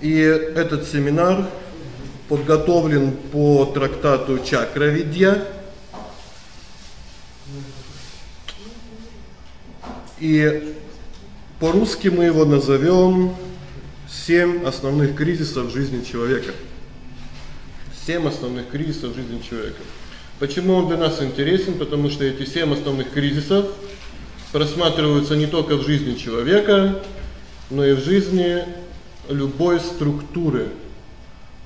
И этот семинар подготовлен по трактату Чакравидья. И по-русски мы его назовём семь основных кризисов в жизни человека. Семь основных кризисов в жизни человека. Почему он для нас интересен? Потому что эти семь основных кризисов просматриваются не только в жизни человека, но и в жизни любой структуры.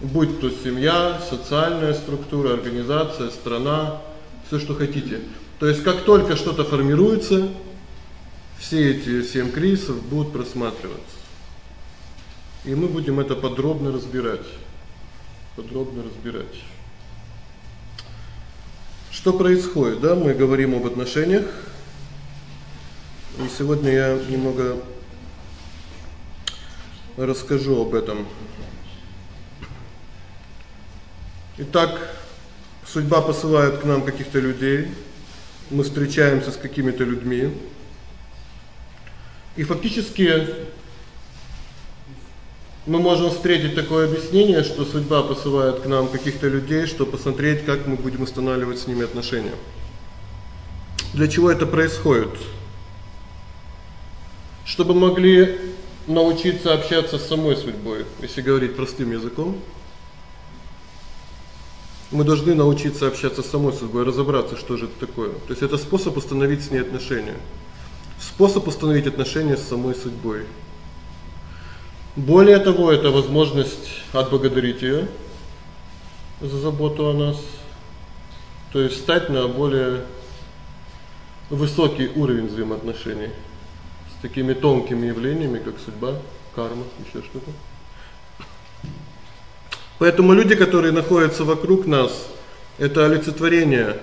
Будь то семья, социальная структура, организация, страна, всё, что хотите. То есть как только что-то формируется, все эти семь кризисов будут просматриваться. И мы будем это подробно разбирать. Подробно разбирать. Что происходит? Да, мы говорим об отношениях. И сегодня я немного расскажу об этом. Итак, судьба посылает к нам каких-то людей. Мы встречаемся с какими-то людьми. И фактически мы можем встретить такое объяснение, что судьба посылает к нам каких-то людей, чтобы посмотреть, как мы будем устанавливать с ними отношения. Для чего это происходит? Чтобы могли научиться общаться с самой судьбой, если говорить простым языком. Мы должны научиться общаться с самой судьбой, разобраться, что же это такое. То есть это способ установить с ней отношения. Способ установить отношения с самой судьбой. Более того, это возможность отблагодарить её за заботу о нас. То есть стать на более высокий уровень взаимоотношений такими тонкими явлениями, как судьба, карма, ещё что-то. Поэтому люди, которые находятся вокруг нас, это олицетворение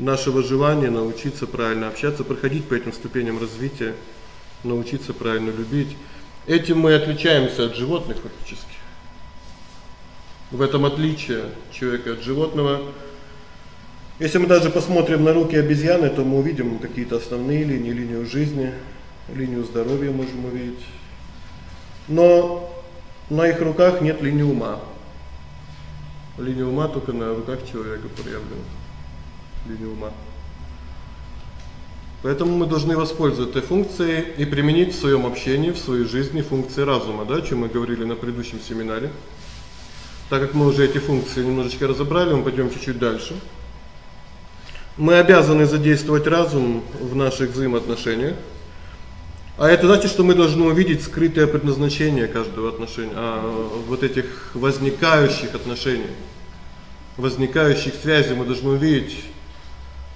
нашего желания научиться правильно общаться, проходить по этим ступеням развития, научиться правильно любить. Этим мы отличаемся от животных фактически. В этом отличие человека от животного. Если мы даже посмотрим на руки обезьяны, то мы увидим какие-то основные линии, линию жизни, линию здоровья можем увидеть. Но на их руках нет линии ума. Линия ума только на руках человека проявлена. Линия ума. Поэтому мы должны воспользоваться этой функцией и применить в своём общении, в своей жизни функции разума, да, о чём мы говорили на предыдущем семинаре. Так как мы уже эти функции немножечко разобрали, мы пойдём чуть-чуть дальше. Мы обязаны задействовать разум в наших взаимоотношениях. А это значит, что мы должны увидеть скрытое предназначение каждого отношения, а вот этих возникающих отношений, возникающих связей мы должны увидеть,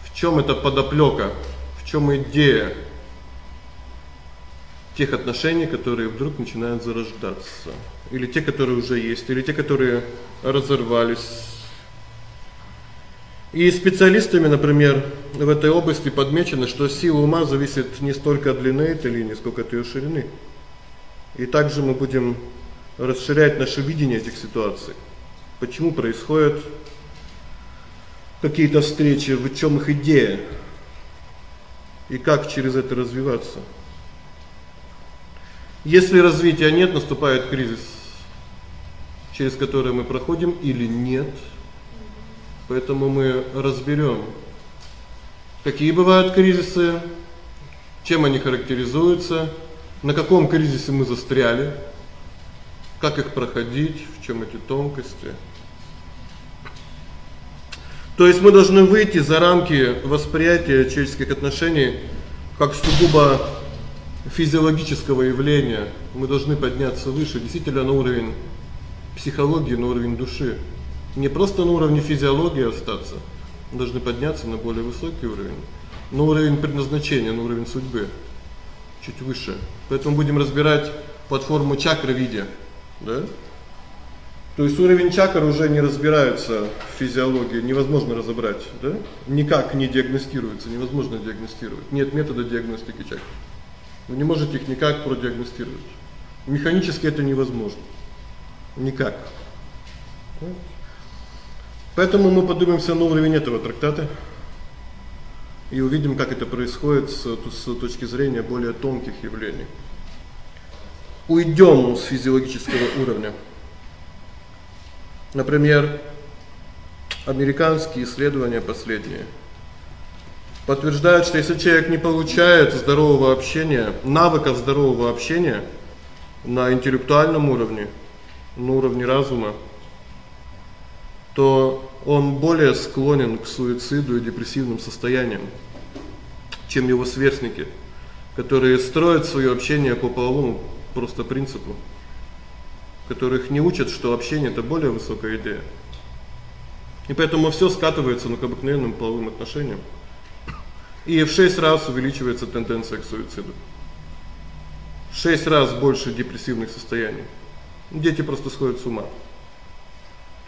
в чём это подоплёка в чём идея тех отношений, которые вдруг начинают зарождаться, или те, которые уже есть, или те, которые разорвались. И специалистами, например, в этой области подмечено, что сила ума зависит не столько от длины этой линии, сколько от её ширины. И также мы будем расширять наше видение этих ситуаций. Почему происходят какие-то встречи, в чём их идея? и как через это развиваться. Если развития нет, наступает кризис, через который мы проходим или нет. Поэтому мы разберём, какие бывают кризисы, чем они характеризуются, на каком кризисе мы застряли, как их проходить, в чём эти тонкости. То есть мы должны выйти за рамки восприятия человеческих отношений как сугубо физиологического явления. Мы должны подняться выше, действительно на уровень психологии, на уровень души. Не просто на уровне физиологии остаться. Должны подняться на более высокий уровень, на уровень предназначения, на уровень судьбы. Чуть выше. Поэтому будем разбирать платформу чакры виде, да? То есть уровень чакр уже не разбирается в физиологии, невозможно разобрать, да? Никак не диагностируется, невозможно диагностировать. Нет метода диагностики чакр. Вы не можете их никак продиагностировать. Механически это невозможно. Никак. Поэтому мы поднимемся на уровень этого трактата и увидим, как это происходит с, с точки зрения более тонких явлений. уйдём с физиологического уровня. Например, американские исследования последние подтверждают, что если человек не получает здорового общения, навыков здорового общения на интеллектуальном уровне, на уровне разума, то он более склонен к суициду и депрессивным состояниям, чем его сверстники, которые строят своё общение по половому просто принципу, которых не учат, что общение это более высокая идея. И поэтому всё скатывается ну, к обыкновенным половым отношениям. И в 6 раз увеличивается тенденция к суициду. В 6 раз больше депрессивных состояний. Дети просто сходят с ума.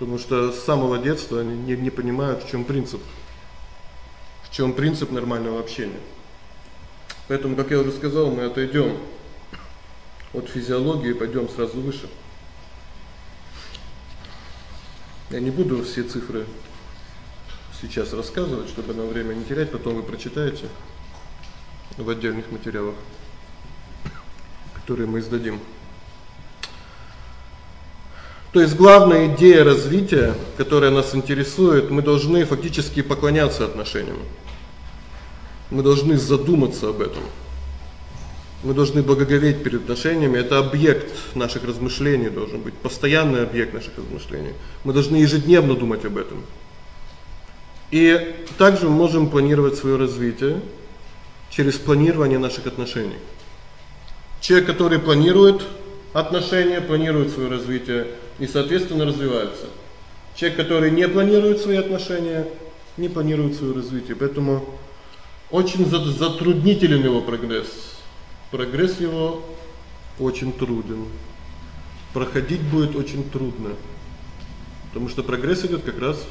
Потому что с самого детства они не не понимают, в чём принцип. В чём принцип нормального общения. Поэтому, как я уже сказал, мы отойдём от физиологии и пойдём сразу выше. Я не буду все цифры сейчас рассказывать, чтобы нам время не терять, потом вы прочитаете в отдельных материалах, которые мы издадим. То есть главная идея развития, которая нас интересует, мы должны фактически поклоняться отношениям. Мы должны задуматься об этом. Мы должны благоговеть перед отношениями, это объект наших размышлений должен быть, постоянный объект наших размышлений. Мы должны ежедневно думать об этом. И также мы можем планировать своё развитие через планирование наших отношений. Человек, который планирует отношения, планирует своё развитие и, соответственно, развивается. Человек, который не планирует свои отношения, не планирует своё развитие. Поэтому очень затруднителен его прогресс. Прогресс его очень труден. Проходить будет очень трудно. Потому что прогресс идёт как раз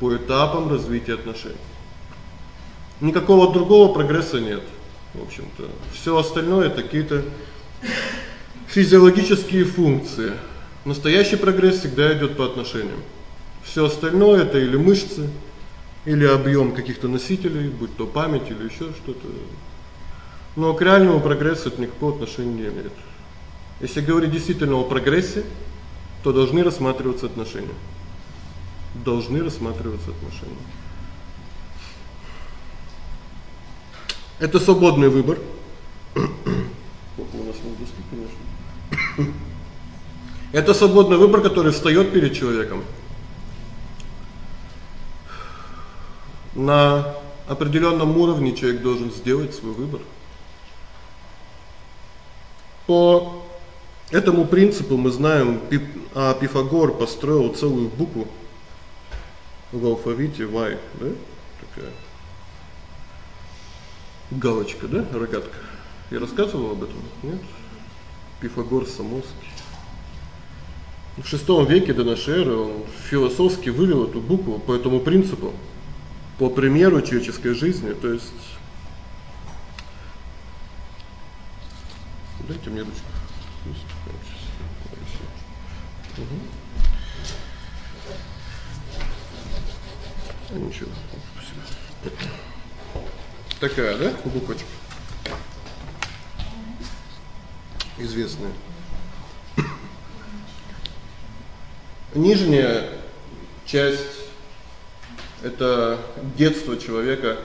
по этапам развития отношений. Никакого другого прогресса нет. В общем-то, всё остальное это какие-то физиологические функции. Настоящий прогресс всегда идёт по отношениям. Всё остальное это или мышцы, или объём каких-то носителей, будь то память или ещё что-то. Но к реальному прогрессу это никакого отношения не имеет. Если говорить действительно о прогрессе, то должны рассматриваться отношения. Должны рассматриваться отношения. Это свободный выбор. Сколько у нас не доски, конечно. Это свободный выбор, который встаёт перед человеком. На определённом уровне человек должен сделать свой выбор. По этому принципу мы знаем, а Пифагор построил целую букву в алфавите Y, да? Такая галочка, да, рогатка. Я рассказывал об этом? Нет. Пифагор Самосский. В VI веке до нашей эры он философски вывел эту букву по этому принципу, по примеру человеческой жизни, то есть Дайте мне ручку. Угу. Ничего. Такая, да, буквочка? Известная. Нижняя часть это детство человека,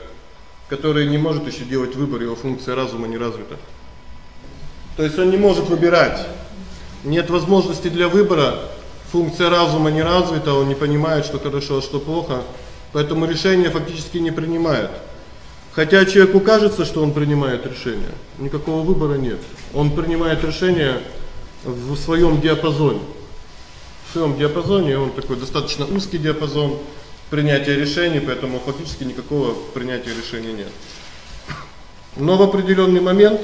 который не может ещё делать выбор, его функция разума не развита. То есть он не может выбирать. Нет возможности для выбора. Функция разума не развита, он не понимает, что хорошо, а что плохо. Поэтому решение фактически не принимает. Хотя человеку кажется, что он принимает решение, никакого выбора нет. Он принимает решение в своём диапазоне. В своём диапазоне, он такой достаточно узкий диапазон принятия решений, поэтому фактически никакого принятия решения нет. Но в определённый момент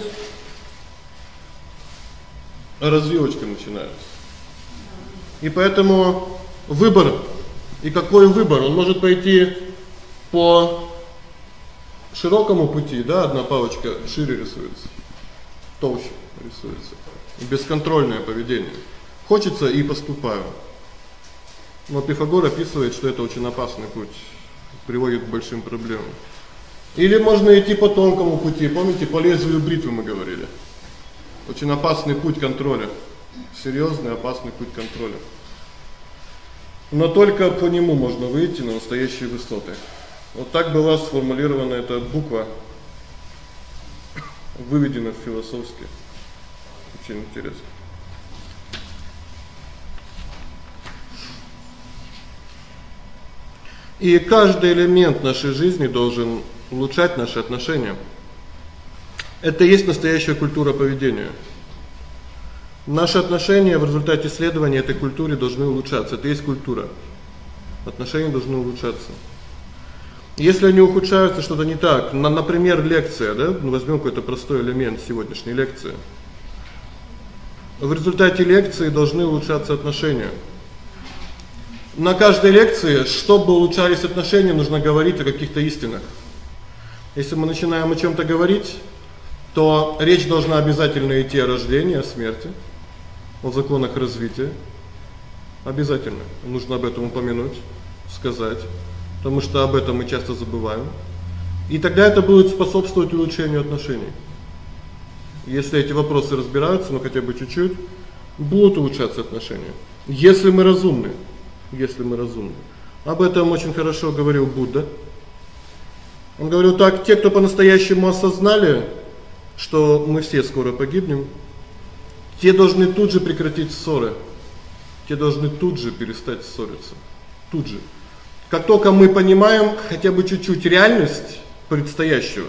развилочка начинается. И поэтому выбор и какой выбор? Он может пойти по широкому пути, да, одна палочка шире рисуется, толще рисуется. Бесконтрольное поведение. Хочется и поступаю. Но Пифагор описывает, что это очень опасный путь, приводит к большим проблемам. Или можно идти по тонкому пути. Помните, по лезвию бритвы мы говорили. Очень опасный путь контроля. серьёзный, опасный путь контроля. Но только по нему можно выйти на настоящие высоты. Вот так была сформулирована эта буква, выведена философски. Очень интересно. И каждый элемент нашей жизни должен улучшать наши отношения. Это и есть настоящая культура поведения. Наши отношения в результате исследования этой культуры должны улучшаться. Это и есть культура. Отношения должны улучшаться. Если они ухудшаются, что-то не так. На, например, лекция, да? Ну возьмём какой-то простой элемент сегодняшней лекции. В результате лекции должны улучшаться отношения. На каждой лекции, чтобы улучшались отношения, нужно говорить о каких-то истинах. Если мы начинаем о чём-то говорить, то речь должна обязательно идти о рождении, о смерти, о законах развития. Обязательно нужно об этом упомянуть, сказать, потому что об этом мы часто забываем. И тогда это будет способствовать улучшению отношений. Если эти вопросы разбираются, ну хотя бы чуть-чуть, будут улучшаться отношения. Если мы разумны если мы разумны. Об этом очень хорошо говорил Будда. Он говорил так: те, кто по-настоящему осознали, что мы все скоро погибнем, те должны тут же прекратить ссоры. Те должны тут же перестать ссориться. Тут же. Как только мы понимаем хотя бы чуть-чуть реальность предстоящего,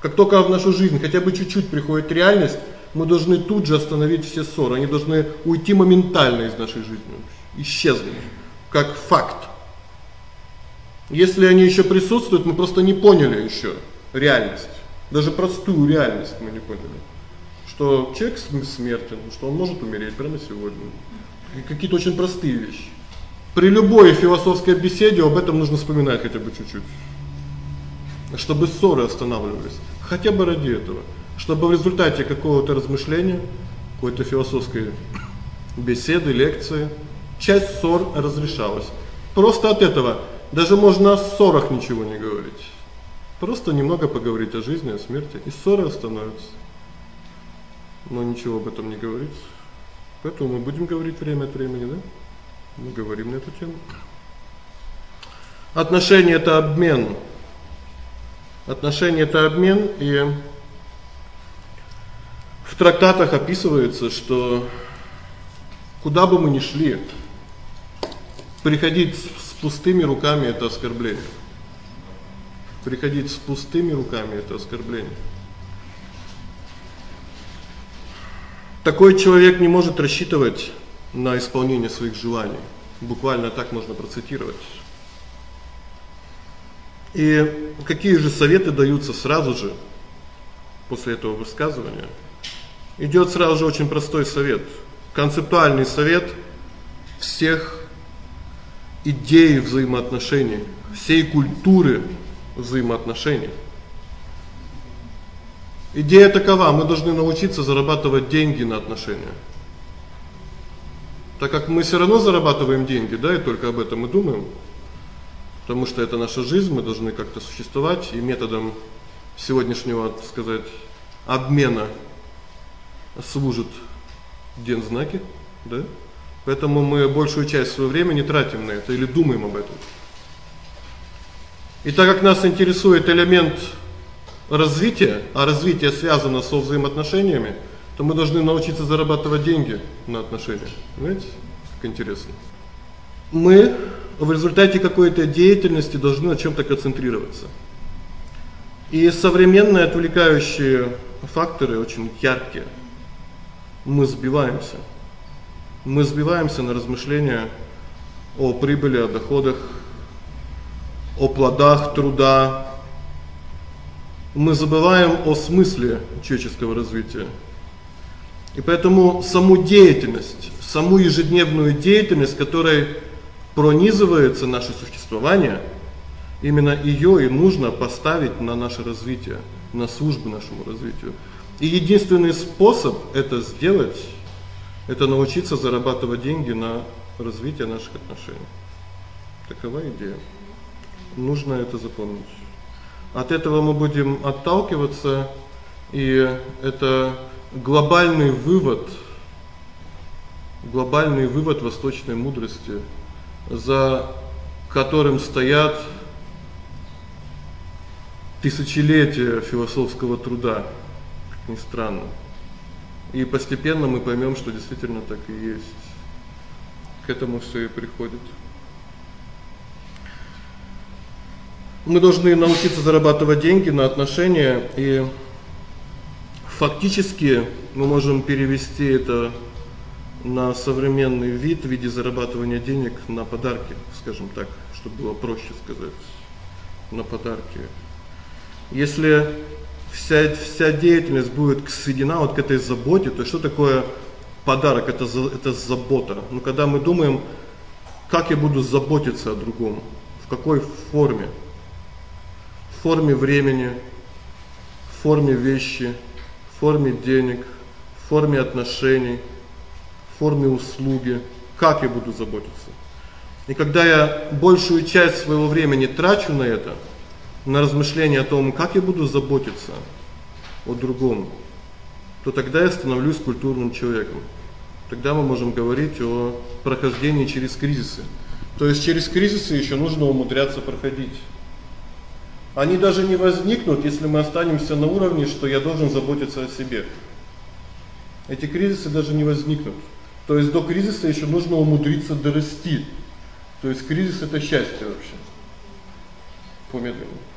как только в нашу жизнь хотя бы чуть-чуть приходит реальность, мы должны тут же остановить все ссоры. Они должны уйти моментально из нашей жизни, исчезнуть как факт. Если они ещё присутствуют, мы просто не поняли ещё реальность. Даже простую реальность мы не поняли. Что человек смертен, что он может умереть прямо сегодня. Какие-то очень простые вещи. При любой философской беседе об этом нужно вспоминать хотя бы чуть-чуть. Чтобы ссоры останавливались, хотя бы ради этого чтобы в результате какого-то размышления, какой-то философской беседы, лекции часть ссор разрешалась. Просто от этого даже можно о ссорах ничего не говорить. Просто немного поговорить о жизни, о смерти, и ссоры остановятся. Но ничего об этом не говорить. Поэтому мы будем говорить время от времени, да? Мы говорим на эту тему. Отношения это обмен. Отношения это обмен, и трактатах описывается, что куда бы мы ни шли, приходить с пустыми руками это оскорбление. Приходить с пустыми руками это оскорбление. Такой человек не может рассчитывать на исполнение своих желаний. Буквально так можно процитировать. И какие же советы даются сразу же после этого высказывания? Идёт сразу же очень простой совет, концептуальный совет всех идей взаимоотношений, всей культуры взаимоотношений. Идея такова: мы должны научиться зарабатывать деньги на отношения. Так как мы всё равно зарабатываем деньги, да, и только об этом мы думаем. Потому что это наша жизнь, мы должны как-то существовать, и методом сегодняшнего, так сказать, обмена служат дензнаки, да? Поэтому мы большую часть своего времени тратим на это или думаем об этом. И так как нас интересует элемент развития, а развитие связано со взаимоотношениями, то мы должны научиться зарабатывать деньги на отношения. Понимаете? Как интересно. Мы в результате какой-то деятельности должны на чём-то концентрироваться. И современные отвлекающие факторы очень яркие мы сбиваемся. Мы сбиваемся на размышления о прибыли, о доходах, о плодах труда. Мы забываем о смысле человеческого развития. И поэтому саму деятельность, саму ежедневную деятельность, которой пронизывается наше существование, именно её и нужно поставить на наше развитие, на службу нашему развитию. И единственный способ это сделать это научиться зарабатывать деньги на развитие наших отношений. Такова идея. Нужно это запомнить. От этого мы будем отталкиваться, и это глобальный вывод глобальный вывод восточной мудрости, за которым стоят тысячелетия философского труда, как ни странно. И постепенно мы поймём, что действительно так и есть. К этому всё и приходит. Мы должны научиться зарабатывать деньги на отношения, и фактически мы можем перевести это на современный вид в виде зарабатывания денег на подарки, скажем так, чтобы было проще сказать. На подарки. Если вся вся деятельность будет сведена вот к этой заботе, то что такое подарок? Это это забота. Ну когда мы думаем, как я буду заботиться о другом, в какой форме? В форме времени, в форме вещи, в форме денег, в форме отношений, в форме услуги. Как я буду заботиться? И когда я большую часть своего времени трачу на это, на размышления о том, как я буду заботиться о другом, то тогда я становлюсь культурным человеком. Тогда мы можем говорить о прохождении через кризисы. То есть через кризисы ещё нужно умудряться проходить. Они даже не возникнут, если мы останемся на уровне, что я должен заботиться о себе. Эти кризисы даже не возникнут. То есть до кризиса ещё нужно умудриться дорасти. То есть кризис это счастье вообще. Помедленно.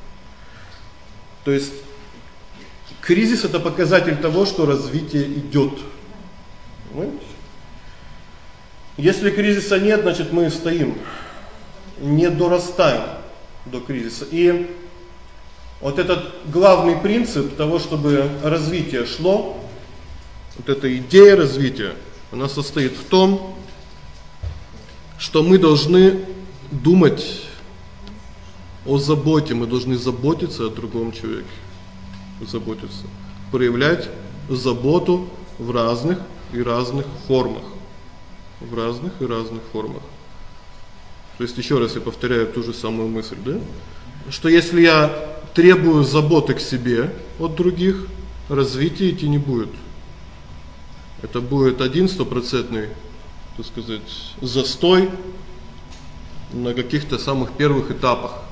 То есть кризис это показатель того, что развитие идёт. Понимаете? Если кризиса нет, значит, мы стоим, не дорастаем до кризиса. И вот этот главный принцип того, чтобы развитие шло, вот эта идея развития, она состоит в том, что мы должны думать о заботе, мы должны заботиться о другом человеке. Заботиться, проявлять заботу в разных и разных формах. В разных и разных формах. То есть ещё раз я повторяю ту же самую мысль, да? Что если я требую заботы к себе от других, развития идти не будет. Это будет один стопроцентный, так сказать, застой на каких-то самых первых этапах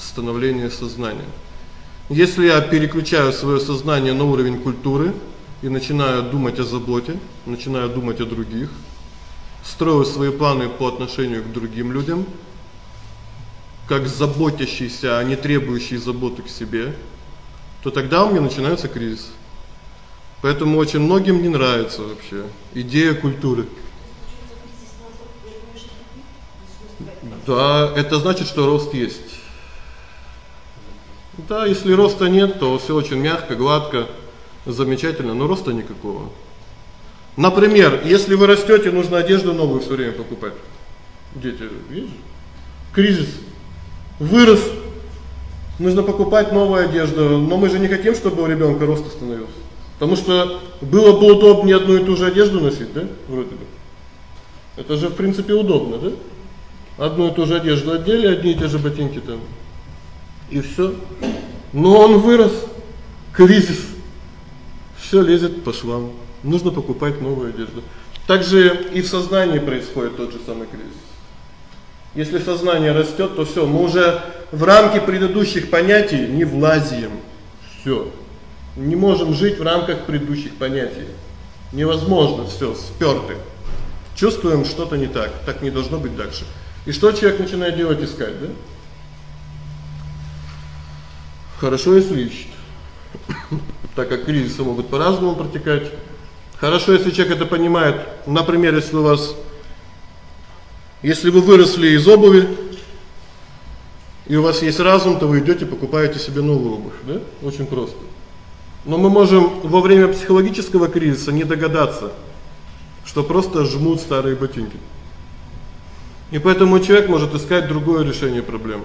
становления сознания. Если я переключаю своё сознание на уровень культуры и начинаю думать о заботе, начинаю думать о других, строю свои планы по отношению к другим людям, как заботящийся, а не требующий заботы к себе, то тогда у меня начинается кризис. Поэтому очень многим не нравится вообще идея культуры. Да, это значит, что рост есть. Да, если роста нет, то всё очень мягко, гладко, замечательно, но роста никакого. Например, если вы растёте, нужно одежду новую всё время покупать. Дети, видишь? Кризис. Вырос. Нужно покупать новую одежду, но мы же не хотим, чтобы у ребёнка рост остановился. Потому что было бы удобнее одну и ту же одежду носить, да? Вроде бы. Это же в принципе удобно, да? Одну и ту же одежду одели, одни и те же ботинки там. И всё. Но он вырос. Кризис. Всё лезет по швам. Нужно покупать новую одежду. Также и в сознании происходит тот же самый кризис. Если сознание растёт, то всё, мы уже в рамки предыдущих понятий не влазим. Всё. Не можем жить в рамках предыдущих понятий. Невозможно, всё, спёрты. Чувствуем что-то не так. Так не должно быть дальше. И что человек начинает делать искать, да? Хорошо, если ищет. так как кризисы могут по-разному протекать. Хорошо, если человек это понимает. Например, если у вас если вы выросли из обуви, и у вас есть разум, то вы идёте покупаете себе новую обувь, да? Очень просто. Но мы можем во время психологического кризиса не догадаться, что просто жмут старые ботинки. И поэтому человек может искать другое решение проблем.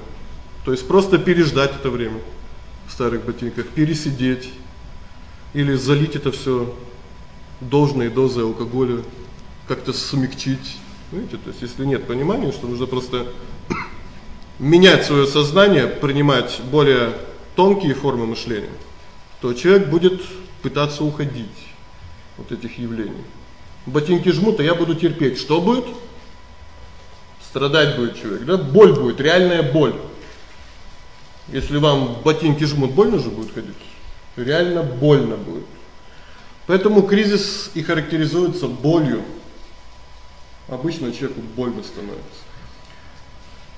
То есть просто переждать это время в старых ботинках, пересидеть или залить это всё должной дозой алкоголя, как-то смягчить. Видите, то есть если нет понимания, что нужно просто менять своё сознание, принимать более тонкие формы мышления, то человек будет пытаться уходить. вот этих явлений. Ботинки жмут, а я буду терпеть. Что будет? Страдать будет человек, да? Боль будет, реальная боль. Если вам ботинки жмут, больно же будет ходить. Реально больно будет. Поэтому кризис и характеризуется болью. Обычно человеку больно становится.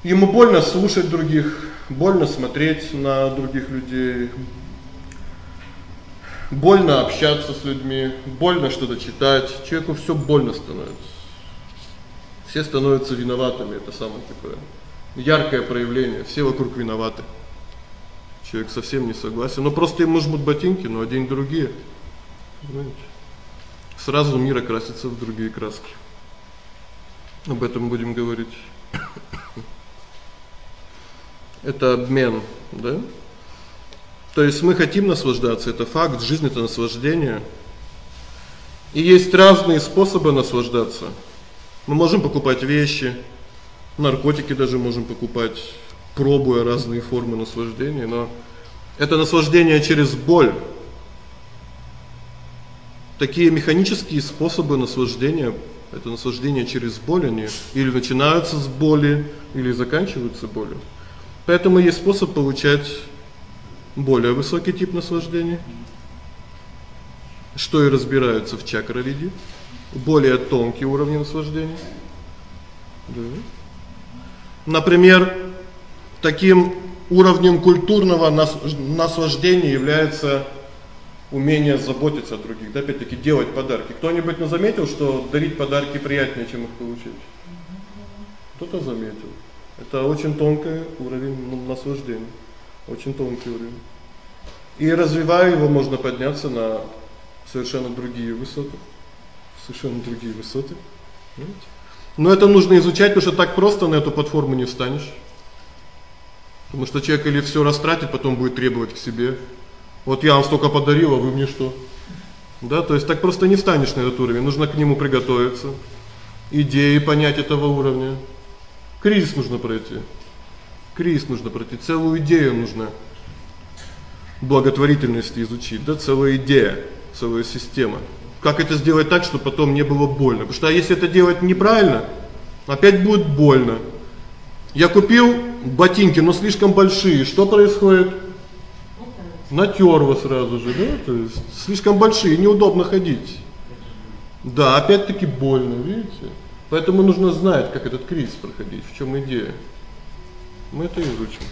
Ему больно слушать других, больно смотреть на других людей. Больно общаться с людьми, больно что-то читать. Человеку всё больно становится. Все становятся виноватыми, это самое такое яркое проявление. Все вокруг виноваты. Человек совсем не согласен, но просто ему жмут ботинки, но одень другие. Понимаете? Сразу мир окрасится в другие краски. Об этом будем говорить. Это обмен, да? То есть мы хотим наслаждаться, это факт, жизнь это наслаждение. И есть разные способы наслаждаться. Мы можем покупать вещи, наркотики даже можем покупать, пробуя разные формы наслаждения, но это наслаждение через боль. Такие механические способы наслаждения это наслаждение через боль, они или начинаются с боли, или заканчиваются болью. Поэтому есть способ получать более высокий тип наслаждения, что и разбираются в чакровиде, более тонкие уровни наслаждения. Да. Например, таким уровнем культурного наслаждения является умение заботиться о других, да, опять-таки делать подарки. Кто-нибудь не заметил, что дарить подарки приятнее, чем их получить? Кто-то заметил. Это очень тонкий уровень наслаждения. Очень тонкий уровень. И развивая его, можно подняться на совершенно другие высоты. Совершенно другие высоты. Понимаете? Но это нужно изучать, потому что так просто на эту платформу не встанешь. Потому что человек или всё растратит, потом будет требовать к себе. Вот я вам столько подарил, а вы мне что? Да, то есть так просто не встанешь на этот уровень, нужно к нему приготовиться. Идеи понять этого уровня. Кризис нужно пройти. Кризис нужно пройти, целую идею нужно благотворительности изучить, да, целая идея, целая система. Как это сделать так, чтобы потом не было больно? Потому что если это делать неправильно, опять будет больно. Я купил ботинки, но слишком большие. Что происходит? Натёр его сразу же, да? То есть слишком большие, неудобно ходить. Да, опять-таки больно, видите? Поэтому нужно знать, как этот кризис проходить, в чём идея. Мы это изучим.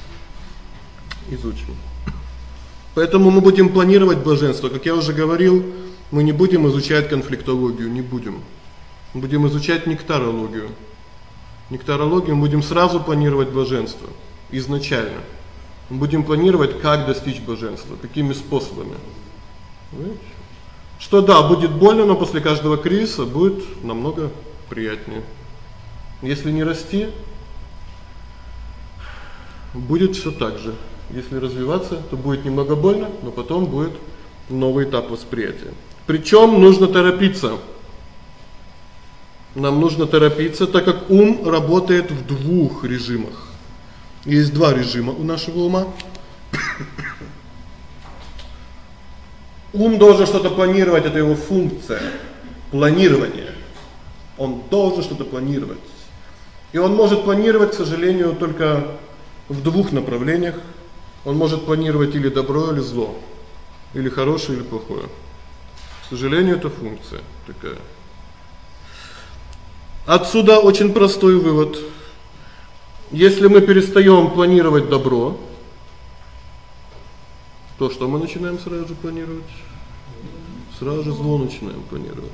Изучим. Поэтому мы будем планировать блаженство, как я уже говорил, мы не будем изучать конфликтологию, не будем. Мы будем изучать нектарологию. Нектарологию мы будем сразу планировать блаженство изначально. Мы будем планировать, как достичь блаженства, какими способами. Понимаете? Что да, будет больно, но после каждого кризиса будет намного приятнее. Если не расти, будет всё так же. Если развиваться, то будет немного больно, но потом будет новый этап восприятия. Причём нужно торопиться. Нам нужно торопиться, так как ум работает в двух режимах. Есть два режима у нашего ума. Ум должен что-то планировать, это его функция планирование. Он должен что-то планировать. И он может планировать, к сожалению, только в двух направлениях. Он может планировать или добро, или зло, или хорошее, или плохое. К сожалению, это функция такая. Отсюда очень простой вывод. Если мы перестаём планировать добро, то что мы начинаем сразу же планировать? Сразу же зло начинаем планировать.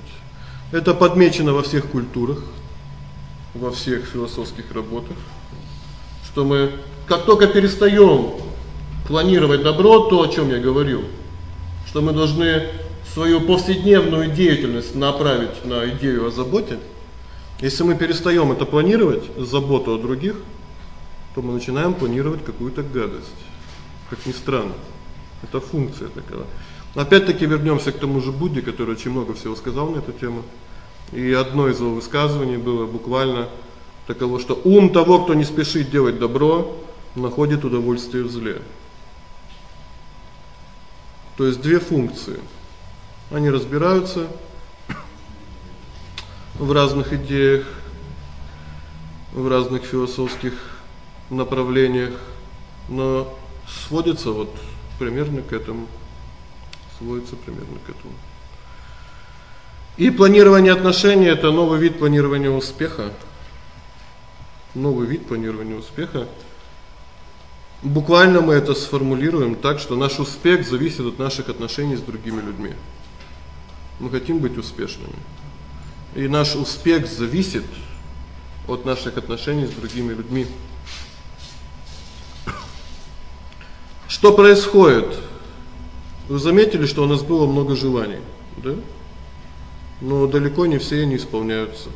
Это подмечено во всех культурах, во всех философских работах, что мы как только перестаём планировать добро, то, о чём я говорил, что мы должны свою повседневную деятельность направить на идею о заботе. Если мы перестаём это планировать, заботу о других, то мы начинаем планировать какую-то гадость. Как ни странно. Это функция такая. Опять-таки вернёмся к тому же Будде, который очень много всего сказал на эту тему. И одно из его высказываний было буквально таково, что ум того, кто не спешит делать добро, находит удовольствие в зле. То есть две функции. Они разбираются в разных идеях, в разных философских направлениях, но сводится вот примерно к этому. Сводится примерно к этому. И планирование отношений это новый вид планирования успеха. Новый вид планирования успеха. Буквально мы это сформулируем так, что наш успех зависит от наших отношений с другими людьми. Мы хотим быть успешными. И наш успех зависит от наших отношений с другими людьми. Что происходит? Вы заметили, что у нас было много желаний, да? Но далеко не все они исполняются.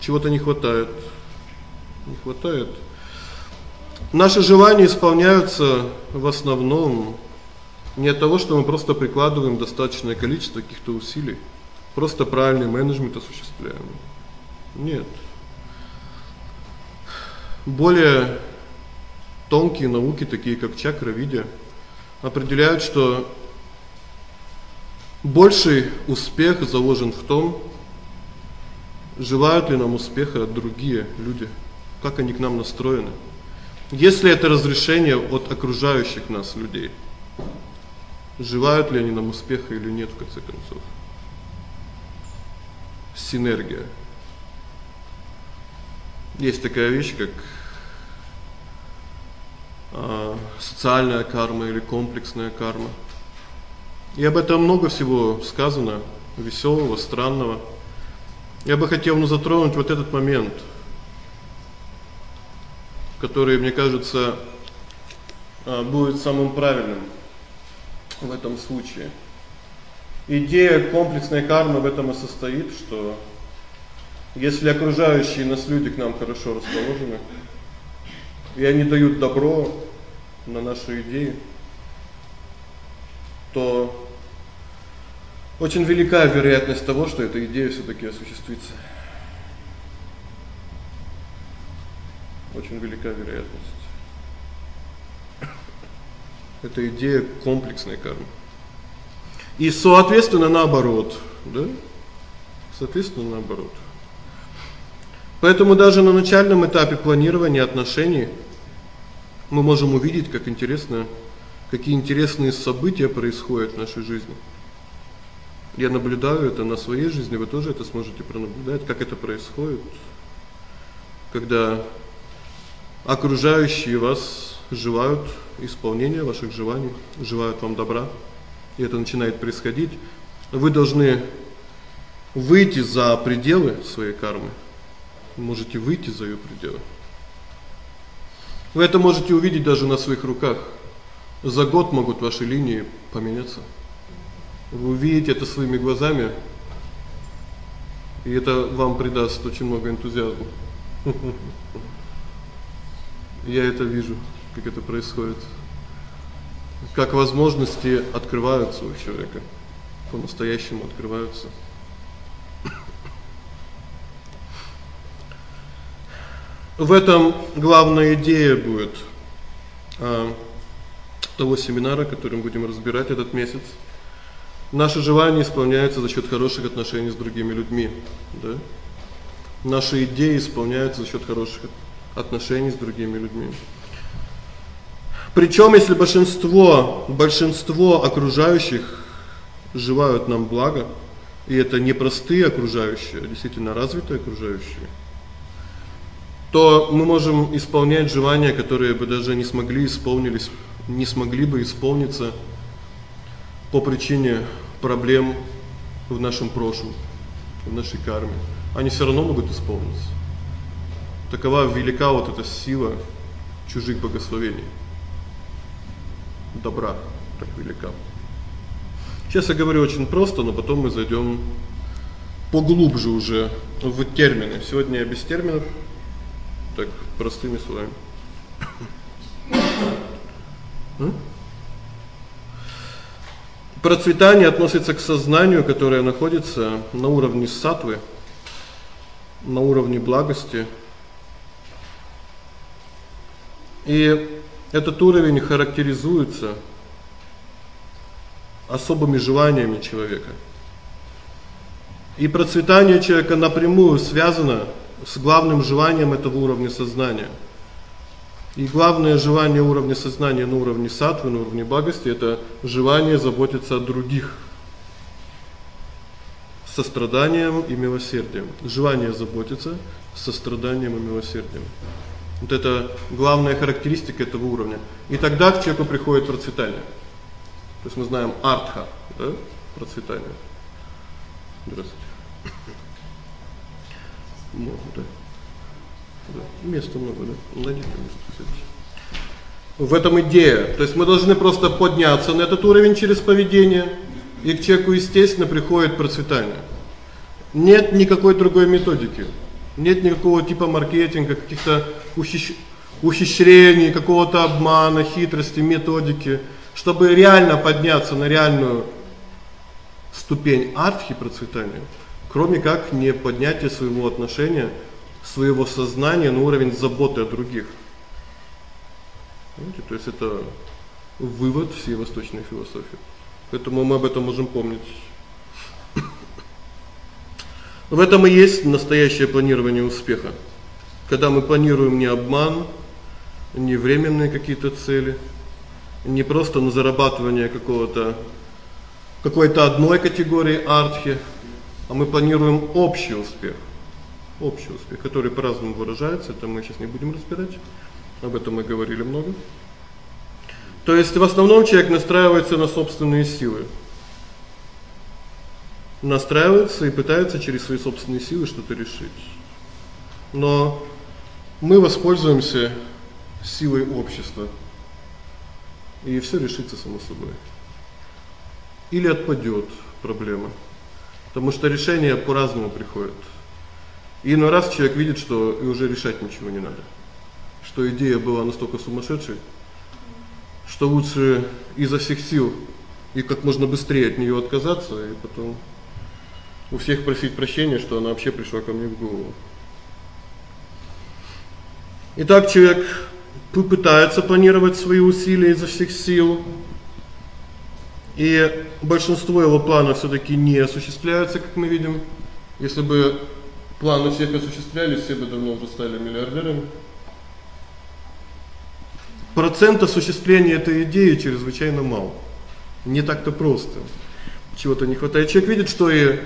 Чего-то не хватает. Не хватает. Наши желания исполняются в основном не от того, что мы просто прикладываем достаточное количество каких-то усилий, просто правильный менеджмент осуществляем. Нет. Более тонкие науки, такие как чакра-видя, определяют, что больший успех заложен в том, желают ли нам успеха другие люди, как они к нам настроены. Если это разрешение от окружающих нас людей, желают ли они нам успеха или нет в конце концов. Синергия. Есть такая вещь, как а социальная карма или комплексная карма. И об этом много всего сказано, веселого, странного. Я бы хотел ну затронуть вот этот момент, который, мне кажется, а, будет самым правильным в этом случае. Идея комплексной кармы в этом и состоит, что если окружающие нас люди к нам хорошо расположены, и они дают добро на наши идеи, то очень велика вероятность того, что эта идея всё-таки осуществится. Очень велика вероятность. Это идея комплексной кармы. И соответственно наоборот, да? Соответственно наоборот. Поэтому даже на начальном этапе планирования отношений мы можем увидеть, как интересно, какие интересные события происходят в нашей жизни. Я наблюдаю это на своей жизни, вы тоже это сможете пронаблюдать, как это происходит. Когда окружающие вас желают исполнения ваших желаний, желают вам добра, и это начинает происходить, вы должны выйти за пределы своей кармы. Вы можете выйти за её пределы. Вы это можете увидеть даже на своих руках. За год могут ваши линии поменяться. Вы увидите это своими глазами. И это вам придаст очень много энтузиазма. Я это вижу, как это происходит. Как возможности открываются у человека. По-настоящему открываются. В этом главная идея будет а того семинара, который мы будем разбирать этот месяц. Наши желания исполняются за счёт хороших отношений с другими людьми, да? Наши идеи исполняются за счёт хороших отношений с другими людьми. Причём если большинство, большинство окружающих желают нам блага, и это не простые окружающие, а действительно развитые окружающие, то мы можем исполнять желания, которые бы даже не смогли исполнились, не смогли бы исполниться по причине проблем в нашем прошлом, в нашей карме. Они всё равно могут исполниться. Такова велика вот эта сила чужих благословений. Добра так велика. Сейчас я говорю очень просто, но потом мы зайдём поглубже уже в термины. Сегодня я без терминов так простыми словами. Процветание относится к сознанию, которое находится на уровне сатвы, на уровне благости. И этот уровень характеризуется особыми желаниями человека. И процветание человека напрямую связано с главным желанием этого уровня сознания. И главное желание уровня сознания на уровне сатвы, на уровне благости это желание заботиться о других. Состраданием и милосердием. Желание заботиться, состраданием и милосердием. Вот это главная характеристика этого уровня. И тогда к человеку приходит процветание. То есть мы знаем артха, да? Процветание. Здравствуйте. Можно, да. Да, места много, да. Найдите место В этом идея. То есть мы должны просто подняться на этот уровень через поведение, и к человеку естественно приходит процветание. Нет никакой другой методики. Нет никакого типа маркетинга, каких-то ухищ... ухищрений, какого-то обмана, хитрости, методики, чтобы реально подняться на реальную ступень артхи процветания кроме как не поднятие своего отношения, своего сознания на уровень заботы о других. Понимаете, то есть это вывод всей восточной философии. Поэтому мы об этом можем помнить. В этом и есть настоящее планирование успеха. Когда мы планируем не обман, не временные какие-то цели, не просто на зарабатывание какого-то какой-то одной категории артхи, а мы планируем общий успех. Общий успех, который по-разному выражается, это мы сейчас не будем разбирать. Об этом мы говорили много. То есть в основном человек настраивается на собственные силы. Настраивается и пытается через свои собственные силы что-то решить. Но мы воспользуемся силой общества. И всё решится само собой. Или отпадёт проблема. Потому что решения по-разному приходят. И иной раз человек видит, что и уже решать ничего не надо. Что идея была настолько сумасшедшей, что лучше изо всех сил и как можно быстрее от неё отказаться, и потом у всех просить прощения, что она вообще пришла ко мне в голову. Итак, человек пытается планировать свои усилия изо всех сил, и большинство его планов всё-таки не осуществляются, как мы видим. Если бы планы всех осуществлялись, все бы давно уже стали миллиардерами. Процент осуществления этой идеи чрезвычайно мал. Не так-то просто. Чего-то не хватает. Человек видит, что и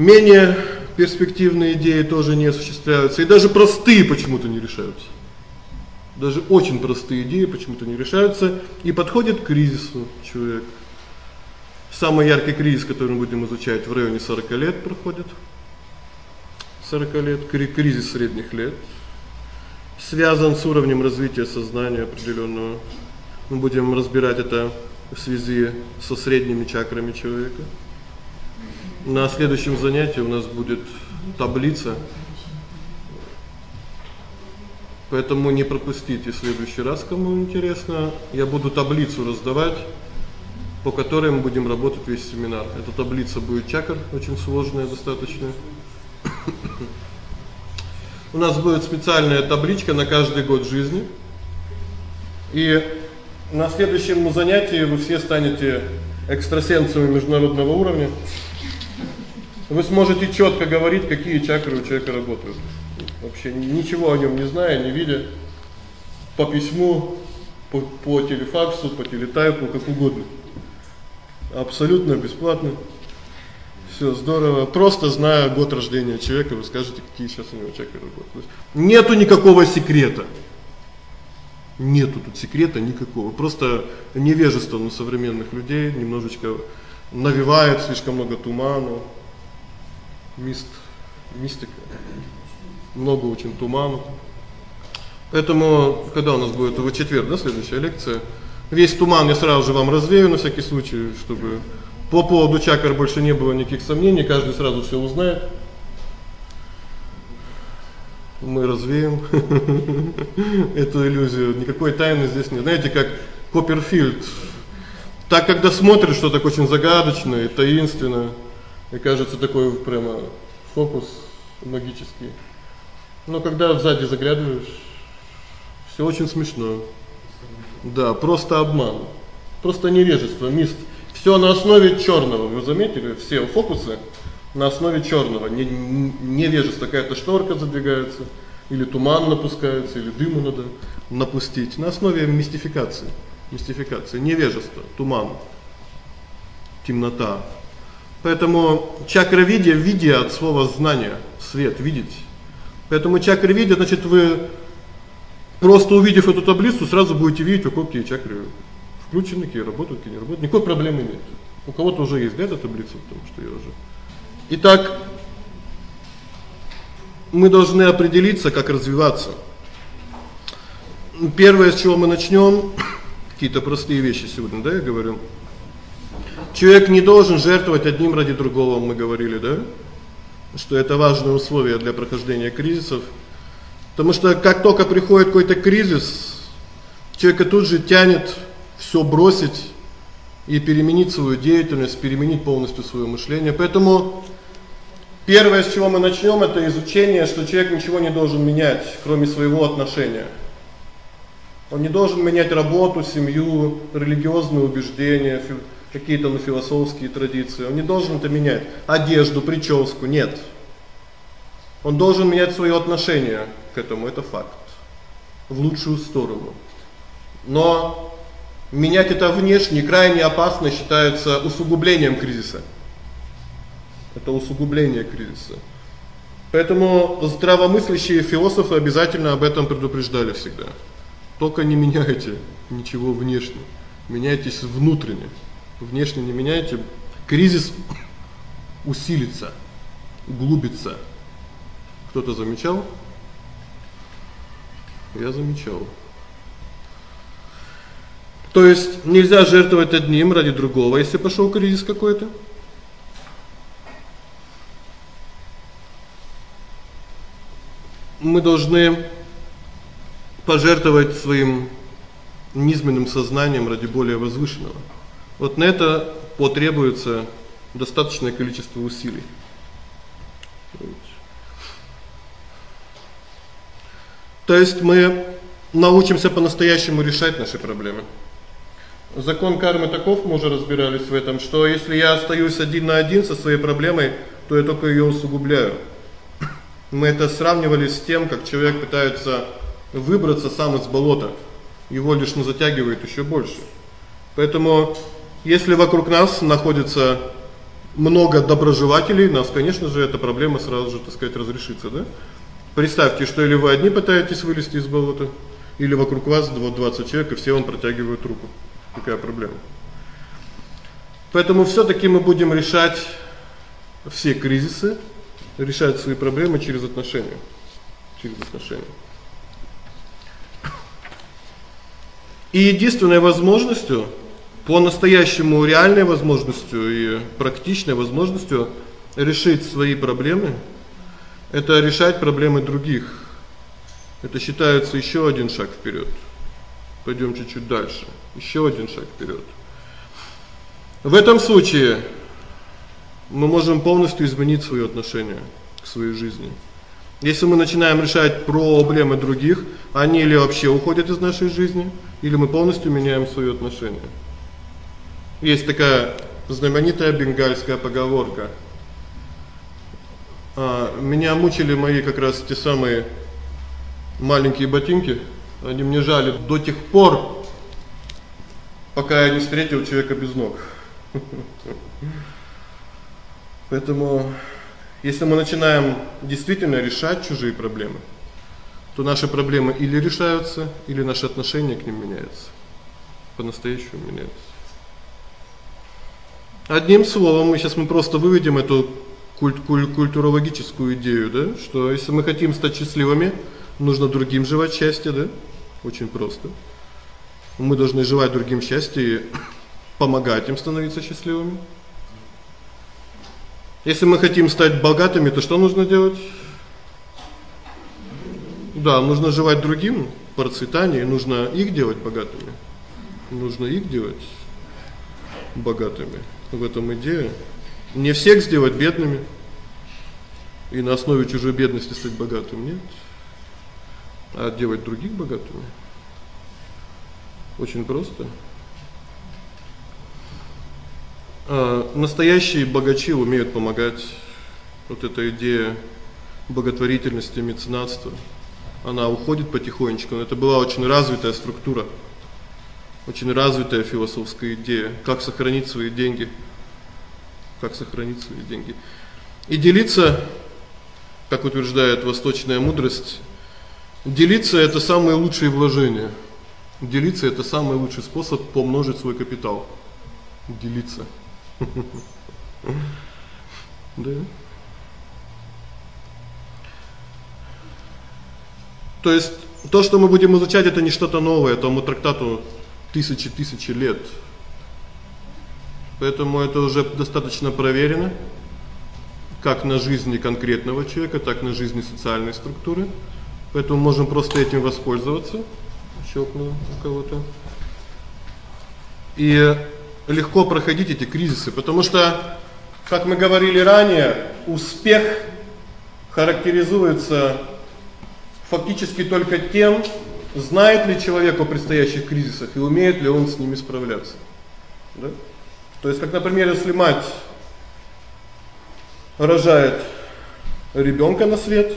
менее перспективные идеи тоже не осуществляются, и даже простые почему-то не решаются. Даже очень простые идеи почему-то не решаются, и подходит к кризису человек. Самый яркий кризис, который мы будем изучать в районе 40 лет проходит. 40 лет кризис средних лет связан с уровнем развития сознания определённого. Мы будем разбирать это в связи со средними чакрами человека. На следующем занятии у нас будет таблица Поэтому не пропустите в следующий раз, кому интересно. Я буду таблицу раздавать, по которой мы будем работать весь семинар. Эта таблица будет чакр, очень сложная достаточно. У нас будет специальная табличка на каждый год жизни. И на следующем занятии вы все станете экстрасенсами международного уровня. Вы сможете чётко говорить, какие чакры у человека работают вообще ничего о нём не зная, не видя, по письму, по, по телефаксу, по телетайпу, как угодно. Абсолютно бесплатно. Всё здорово. Просто зная год рождения человека, вы скажете, какие сейчас у него чакры работают. Нету никакого секрета. Нету тут секрета никакого. Просто невежество у современных людей немножечко навевает слишком много тумана. Мист мистика много очень тумана. Поэтому когда у нас будет в четверг, да, следующая лекция, весь туман я сразу же вам развею на всякий случай, чтобы по поводу чакр больше не было никаких сомнений, каждый сразу всё узнает. Мы развеем эту иллюзию. Никакой тайны здесь нет. Знаете, как Копперфильд. Так когда смотришь что-то очень загадочное, таинственное, и кажется такой прямо фокус магический. Но когда сзади заглядываешь, всё очень смешно. Да, просто обман. Просто невежество, мист. Всё на основе чёрного. Вы заметили, все фокусы на основе чёрного, не невежество, какая-то шторка задвигается, или туман напускается, или дыму надо напустить. На основе мистификации. Мистификации, невежество, туман, темнота. Поэтому чакровидие виде от слова знания, свет видеть. Поэтому чакровидие значит вы просто увидев эту таблицу, сразу будете видеть, у кого какие чакры включены, какие работают, какие не работают. Никакой проблемы нет. У кого-то уже есть да, эта таблица, потому что я уже. Итак, мы должны определиться, как развиваться. Первое, с чего мы начнём, какие-то простые вещи сегодня, да, я говорю. Человек не должен жертвовать одним ради другого, мы говорили, да? Что это важное условие для прохождения кризисов. Потому что как только приходит какой-то кризис, человека тут же тянет всё бросить и переменить свою деятельность, переменить полностью своё мышление. Поэтому первое, с чего мы начнём это изучение, что человек ничего не должен менять, кроме своего отношения. Он не должен менять работу, семью, религиозные убеждения, какие-то ну философские традиции. Он не должен это менять. Одежду, прическу нет. Он должен менять своё отношение к этому, это факт. В лучшую сторону. Но менять это внешне крайне опасно считается усугублением кризиса. Это усугубление кризиса. Поэтому здравомыслящие философы обязательно об этом предупреждали всегда. Только не меняйте ничего внешне. Меняйтесь внутренне. Внешне не меняйте, кризис усилится, углубится. Кто-то замечал? Я замечал. То есть нельзя жертвовать одним ради другого, если пошёл кризис какой-то. Мы должны пожертвовать своим низменным сознанием ради более возвышенного. Вот на это потребуется достаточное количество усилий. То есть мы научимся по-настоящему решать наши проблемы. Закон кармы таков, мы уже разбирались в этом, что если я остаюсь один на один со своей проблемой, то я только её усугубляю. Мы это сравнивали с тем, как человек пытается выбраться сам из болота. Его лишь на затягивает ещё больше. Поэтому если вокруг нас находится много доброжелателей, нас, конечно же, эта проблема сразу же, так сказать, разрешится, да? Представьте, что или вы одни пытаетесь вылезти из болота, или вокруг вас 20 человек, и все вам протягивают руку. Какая проблема? Поэтому всё-таки мы будем решать все кризисы, решать свои проблемы через отношения. Через отношения. И единственной возможностью, по-настоящему реальной возможностью и практичной возможностью решить свои проблемы это решать проблемы других. Это считается ещё один шаг вперёд. Пойдём чуть-чуть дальше. Ещё один шаг вперёд. В этом случае мы можем полностью изменить своё отношение к своей жизни. Если мы начинаем решать проблемы других, они или вообще уходят из нашей жизни, или мы полностью меняем своё отношение. Есть такая знаменитая бенгальская поговорка. А меня мучили мои как раз те самые маленькие ботинки. Они мне жали до тех пор, пока я не встретил человека без ног. Поэтому если мы начинаем действительно решать чужие проблемы, то наши проблемы или решаются, или наше отношение к ним меняется. По-настоящему меняется. Одним словом, мы сейчас мы просто выведем эту культ куль культурологическую идею, да, что если мы хотим стать счастливыми, нужно другим желать счастья, да? Очень просто. Мы должны желать другим счастья и помогать им становиться счастливыми. Если мы хотим стать богатыми, то что нужно делать? Да, нужно желать другим процветания, нужно их делать богатыми. Нужно их делать богатыми. В этом идея. Не всех сделать бедными и на основе чужой бедности стать богатым, нет. А делать других богатыми. Очень просто. А настоящие богачи умеют помогать вот эта идея благотворительности, меценатства, она уходит потихонечку. Но это была очень развитая структура. Очень развитая философская идея, как сохранить свои деньги. Как сохранить свои деньги. И делиться, как утверждает восточная мудрость, делиться это самое лучшее вложение. Делиться это самый лучший способ помножить свой капитал. Делиться. Да. То есть то, что мы будем изучать это не что-то новое, этому трактату тысячи тысячи лет. Поэтому это уже достаточно проверено как на жизни конкретного человека, так на жизни социальной структуры. Поэтому можем просто этим воспользоваться. Щелкну у кого-то. И легко проходить эти кризисы, потому что как мы говорили ранее, успех характеризуется фактически только тем, знает ли человек о предстоящих кризисах и умеет ли он с ними справляться. Да? То есть, как, например, если мать рожает ребёнка на свет,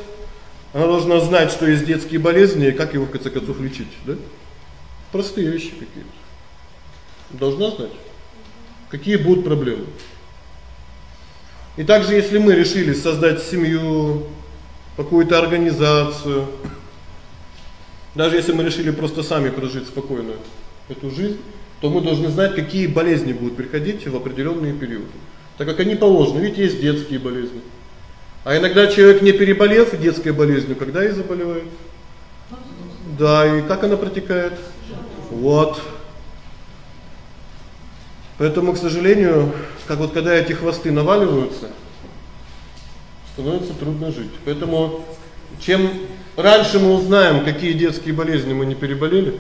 она должна знать, что есть детские болезни и как его в конце концов лечить, да? Простые вещи какие-то. Должна знать. Какие будут проблемы. И также, если мы решили создать семью, какую-то организацию, даже если мы решили просто сами прожить спокойную эту жизнь, то мы должны знать, какие болезни будут приходить в определённые периоды. Так как они положены, ведь есть детские болезни. А иногда человек, не переболев детской болезнью, когда и заболевает. Да, и как она протекает? Вот. Поэтому, к сожалению, как вот когда эти хвосты наваливаются, становится трудно жить. Поэтому чем раньше мы узнаем, какие детские болезни мы не переболели,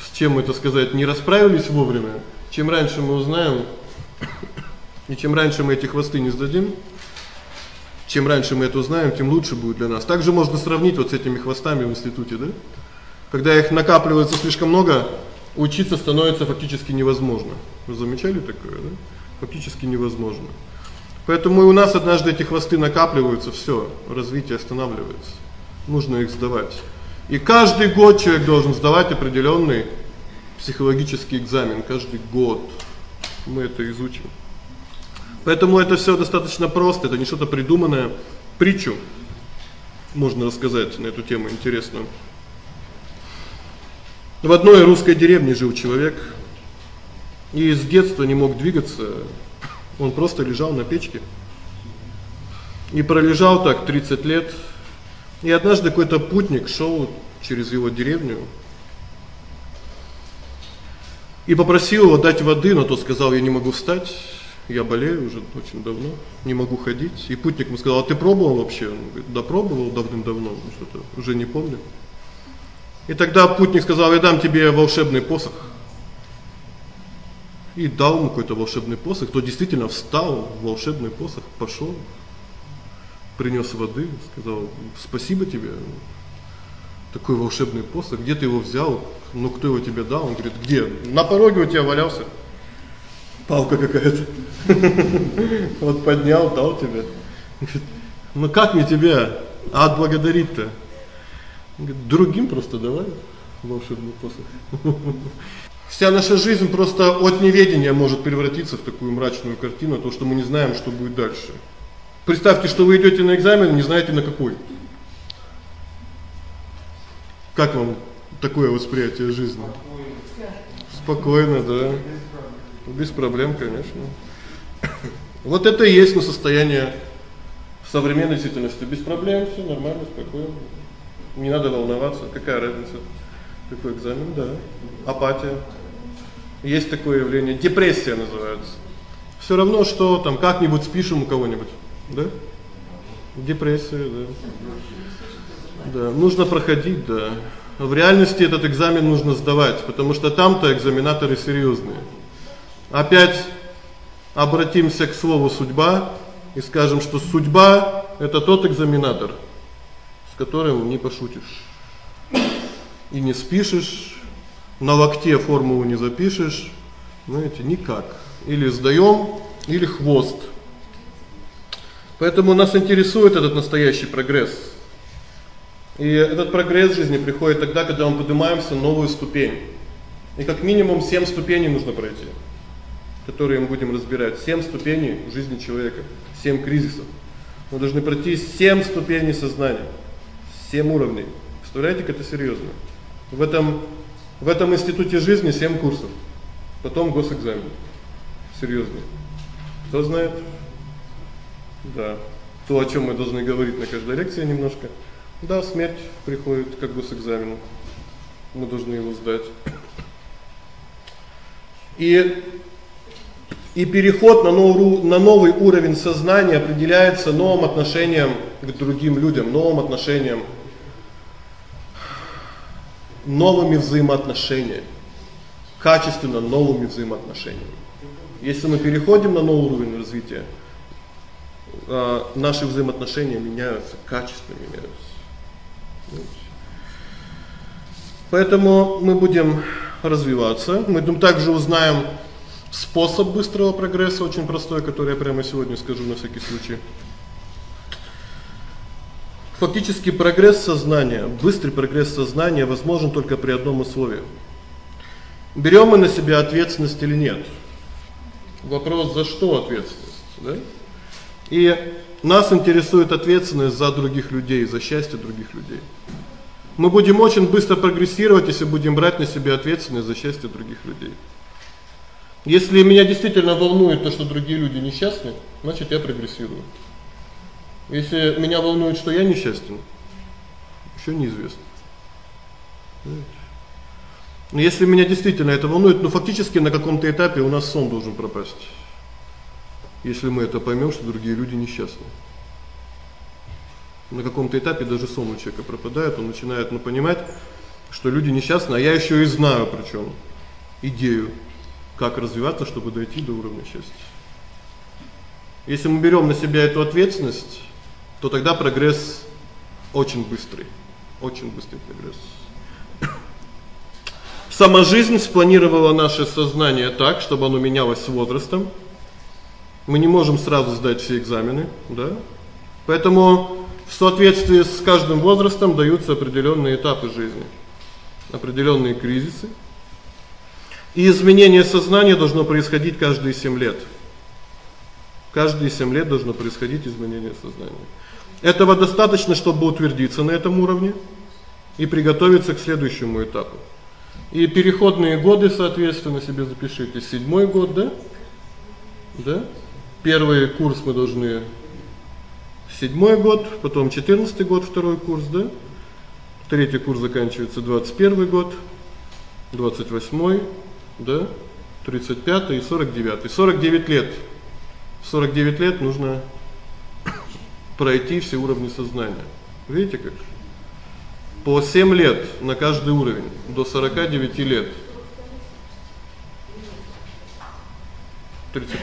с чем мы, так сказать, не расправились вовремя, чем раньше мы узнаем, и чем раньше мы эти хвосты не сдадим, чем раньше мы это узнаем, тем лучше будет для нас. Также можно сравнить вот с этими хвостами в институте, да? Когда их накапливается слишком много, учиться становится фактически невозможно. Вы замечали такое, да? Фактически невозможно. Поэтому и у нас однажды эти хвосты накапливаются, всё, развитие останавливается. Нужно их сдавать. И каждый год человек должен сдавать определённый психологический экзамен каждый год. Мы это изучим. Поэтому это всё достаточно просто, это не что-то придуманное. Притчу можно рассказать на эту тему интересную. В одной русской деревне жил человек, и с детства не мог двигаться, он просто лежал на печке. И пролежал так 30 лет. И однажды какой-то путник шёл через его деревню и попросил его дать воды, но тот сказал: "Я не могу встать, я болею уже очень давно, не могу ходить". И путник ему сказал: "А ты пробовал вообще?" Он говорит: "Да пробовал давным-давно, что-то уже не помню". И тогда путник сказал: "Я дам тебе волшебный посох" и дал ему какой-то волшебный посох. Тот действительно встал, волшебный посох, пошёл, принёс воды, сказал: "Спасибо тебе. Такой волшебный посох, где ты его взял? Ну кто его тебе дал?" Он говорит: "Где? На пороге у тебя валялся. Палка какая-то. Вот поднял, дал тебе". "Ну как мне тебя отблагодарить-то?" Говорит: "Другим просто давай волшебный посох". Вся наша жизнь просто от неведения может превратиться в такую мрачную картину, то что мы не знаем, что будет дальше. Представьте, что вы идёте на экзамен, не знаете на какой. Как вам такое восприятие жизни? Спокойно, да. Без проблем, конечно. Вот это и есть ну состояние современной действительности. Без проблем, всё нормально, спокойно. Не надо волноваться, какая разница? Какой экзамен, да. Апатия. Есть такое явление, депрессия называется. Всё равно что там как-нибудь спишем у кого-нибудь, да? Депрессия, да. Да, нужно проходить, да. В реальности этот экзамен нужно сдавать, потому что там-то экзаменаторы серьёзные. Опять обратимся к слову судьба и скажем, что судьба это тот экзаменатор, с которым не пошутишь. И не спишешь, на локте формулу не запишешь, знаете, никак. Или сдаём, или хвост. Поэтому нас интересует этот настоящий прогресс. И этот прогресс в жизни приходит тогда, когда мы поднимаемся на новую ступень. И как минимум 7 ступеней нужно пройти, которые мы будем разбирать. 7 ступеней в жизни человека, 7 кризисов. Мы должны пройти 7 ступеней сознания. 7 уровней. Представляете, как это серьёзно? В этом в этом институте жизни 7 курсов. Потом госэкзамен. Серьёзный. Кто знает? Да. То, о чём мы должны говорить на каждой лекции немножко. Да, смерть приходит как госэкзамен. Мы должны его сдать. И и переход на новый на новый уровень сознания определяется новым отношением к другим людям, новым отношением новыми взаимоотношениями, качественно новыми взаимоотношениями. Если мы переходим на новый уровень развития, э наши взаимоотношения меняются, качественно меняются. Поэтому мы будем развиваться. Мы также узнаем способ быстрого прогресса, очень простой, который я прямо сегодня скажу на всякий случай. Фактически прогресс сознания, быстрый прогресс сознания возможен только при одном условии. Берём мы на себя ответственность или нет? Вопрос, за что ответственность, да? И нас интересует ответственность за других людей, за счастье других людей. Мы будем очень быстро прогрессировать, если будем брать на себя ответственность за счастье других людей. Если меня действительно волнует то, что другие люди несчастны, значит, я прогрессирую. Если меня волнует, что я несчастен, ещё неизвестно. Но если меня действительно это волнует, ну фактически на каком-то этапе у нас сон должен пропасть. Если мы это поймём, что другие люди несчастны. На каком-то этапе даже сон у человека пропадает, он начинает ну понимать, что люди несчастны, а я ещё и знаю причём идею, как развиваться, чтобы дойти до уровня счастья. Если мы берём на себя эту ответственность, то тогда прогресс очень быстрый. Очень быстрый прогресс. Сама жизнь спланировала наше сознание так, чтобы оно менялось с возрастом. Мы не можем сразу сдать все экзамены, да? Поэтому в соответствии с каждым возрастом даются определённые этапы жизни, определённые кризисы. И изменение сознания должно происходить каждые 7 лет. Каждые 7 лет должно происходить изменение сознания. Этого достаточно, чтобы утвердиться на этом уровне и приготовиться к следующему этапу. И переходные годы, соответственно, себе запишите. Седьмой год, да? Да? Первый курс мы должны седьмой год, потом четырнадцатый год второй курс, да? Третий курс заканчивается 21 год, 28 да? 35 и 49. 49 лет. 49 лет нужно пройти все уровни сознания. Видите как? По 7 лет на каждый уровень до 49 лет. 30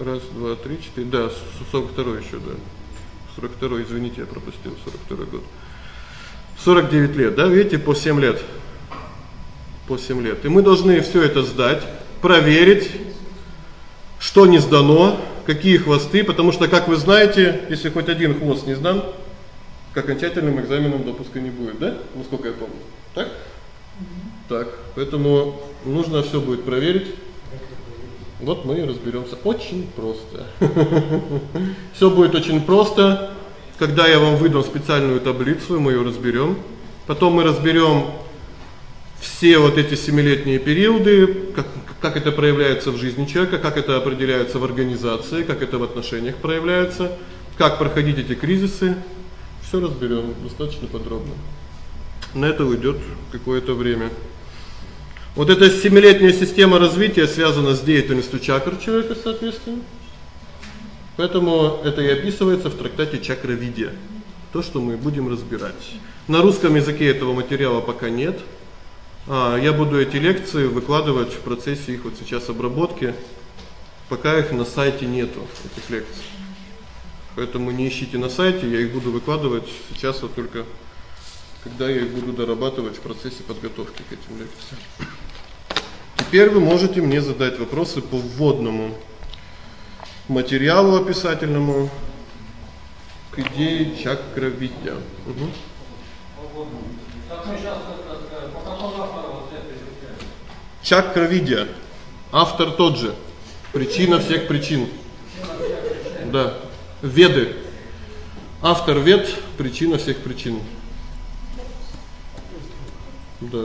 Раз, два, три, четыре. Да, 42 ещё, да. 42, извините, я пропустил 42 год. 49 лет, да, видите, по 7 лет. По 7 лет. И мы должны всё это сдать, проверить, что не сдано, какие хвосты, потому что, как вы знаете, если хоть один хвост не сдан, к окончательным экзаменам допуска не будет, да? Насколько я помню. Так? Так. Поэтому нужно всё будет проверить. Вот мы и разберёмся. Очень просто. Всё будет очень просто. Когда я вам выдам специальную таблицу, мы её разберём. Потом мы разберём все вот эти семилетние периоды, как как это проявляется в жизни человека, как это определяется в организации, как это в отношениях проявляется, как проходить эти кризисы. Всё разберём достаточно подробно. На это уйдёт какое-то время. Вот эта семилетняя система развития связана с деятельностью чакр человека, соответственно. Поэтому это и описывается в трактате Чакравидья. То, что мы будем разбирать. На русском языке этого материала пока нет. А я буду эти лекции выкладывать в процессе их вот сейчас обработки, пока их на сайте нету этих лекций. Поэтому не ищите на сайте, я их буду выкладывать сейчас вот только когда я их буду дорабатывать в процессе подготовки к этим лекциям. Теперь вы можете мне задать вопросы по вводному материалу описательному к идее чакравидья. Угу. Чакравидья. Автор тот же. Причина всех причин. Да. Веды. Автор Вед причина всех причин. Да.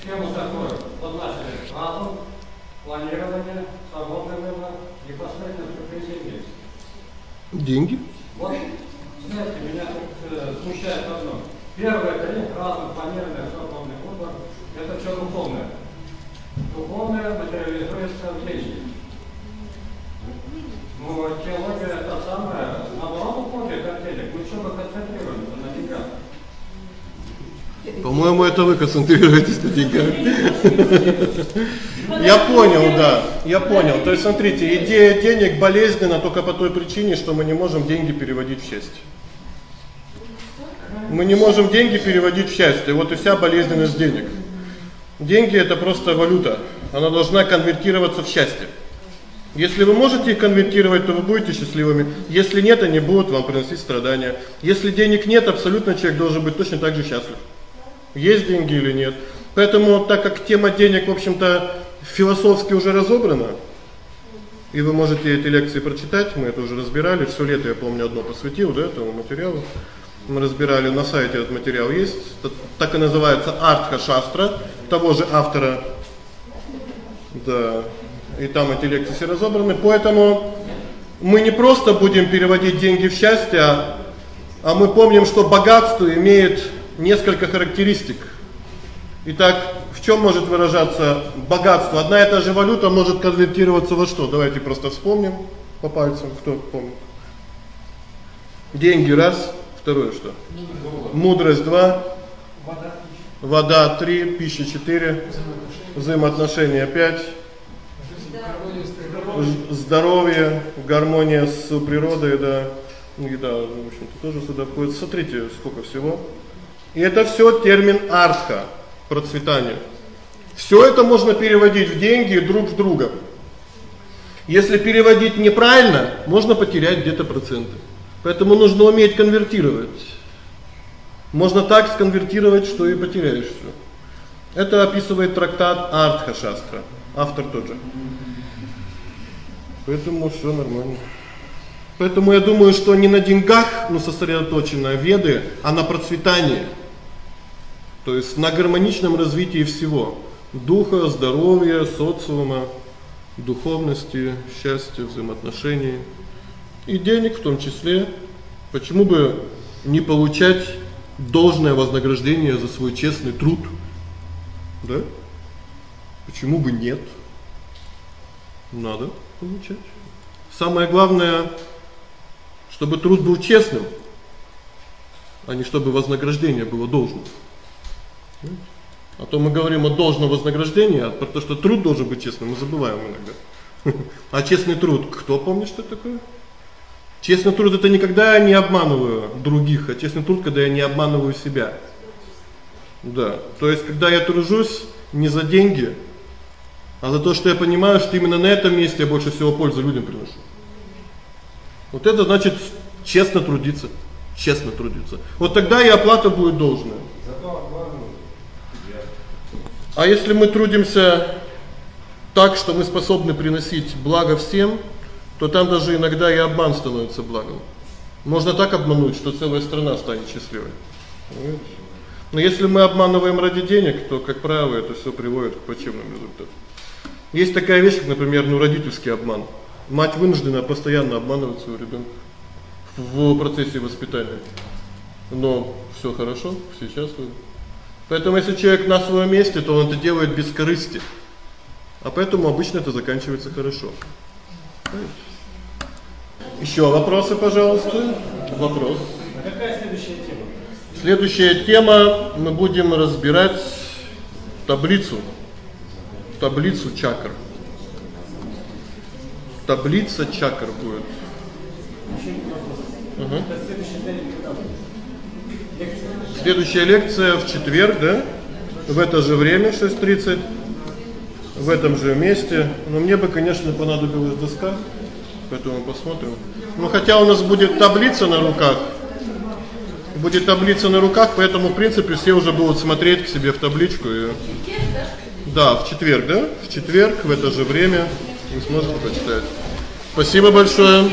Схему такую подначили разум, планирование, свободный выбор и последнее деньги. Вот, знаете, меня э, смущает одно. Первое это разум, планирование, свободный выбор это все духовное. Духовное материализуется в деньги. Ну, теология это самое, наоборот, уходит от денег. Мы что-то концентрируемся на деньгах. По-моему, это вы концентрируетесь на деньгах. Я понял, да. Я понял. То есть смотрите, идея денег болезненна только по той причине, что мы не можем деньги переводить в счастье. Мы не можем деньги переводить в счастье. Вот и вся болезненность денег. Деньги это просто валюта. Она должна конвертироваться в счастье. Если вы можете их конвертировать, то вы будете счастливыми. Если нет, они будут вам приносить страдания. Если денег нет, абсолютно человек должен быть точно так же счастлив. Есть деньги или нет. Поэтому так как тема денег, в общем-то, философски уже разобрана, и вы можете эти лекции прочитать, мы это уже разбирали, всё лето я помню одно посвятил, да, этому материалу. Мы разбирали на сайте этот материал есть, так и называется Артха Шастра того же автора. Да. И там эти лекции все разобраны, поэтому мы не просто будем переводить деньги в счастье, а мы помним, что богатство имеет несколько характеристик. Итак, в чём может выражаться богатство? Одна и та же валюта может конвертироваться во что? Давайте просто вспомним по пальцам, кто помнит. Деньги раз, второе что? Мудрость два, вода три, пища четыре, взаимоотношения пять, здоровье, гармония с природой, да. И да, в общем-то тоже сюда входит. Смотрите, сколько всего. И это всё термин артха процветание. Всё это можно переводить в деньги друг в друга. Если переводить неправильно, можно потерять где-то проценты. Поэтому нужно уметь конвертировать. Можно так сконвертировать, что и потеряешь всё. Это описывает трактат Артха Шастра. Автор тот же. Поэтому всё нормально. Поэтому я думаю, что не на деньгах, ну, сосредоточены веды, а на процветании. То есть на гармоничном развитии всего: духа, здоровья, социума, духовности, счастья, взаимоотношений и денег в том числе. Почему бы не получать должное вознаграждение за свой честный труд? Да? Почему бы нет? Надо получать. Самое главное, чтобы труд был честным, а не чтобы вознаграждение было должным. А то мы говорим о должном вознаграждении, а про то, что труд должен быть честным, мы забываем иногда. А честный труд, кто помнит, что такое? Честный труд это не когда я не обманываю других, а честный труд, когда я не обманываю себя. Да. То есть когда я тружусь не за деньги, а за то, что я понимаю, что именно на этом месте я больше всего пользы людям приношу. Вот это значит честно трудиться, честно трудиться. Вот тогда и оплата будет должная. А если мы трудимся так, что мы способны приносить благо всем, то там даже иногда и обман становится благом. Можно так обмануть, что целая страна станет счастливой. Но если мы обманываем ради денег, то, как правило, это всё приводит к плачевным результатам. Есть такая вещь, как, например, ну родительский обман. Мать вынуждена постоянно обманывать своего ребёнка в процессе воспитания. Но всё хорошо, все счастливы. Поэтому если человек на своем месте, то он это делает без корысти. А поэтому обычно это заканчивается хорошо. Ещё вопросы, пожалуйста. Вопрос. Какая следующая тема? Следующая тема мы будем разбирать таблицу. Таблицу чакр. Таблица чакр будет. Угу. Следующая лекция в четверг, да? В это же время 6:30 в этом же месте. Но мне бы, конечно, понадобилась доска. Поэтому посмотрим. Ну хотя у нас будет таблица на руках. Будет таблица на руках, поэтому, в принципе, все уже будут смотреть к себе в табличку и Да, в четверг, да? В четверг в это же время вы сможете почитать. Спасибо большое.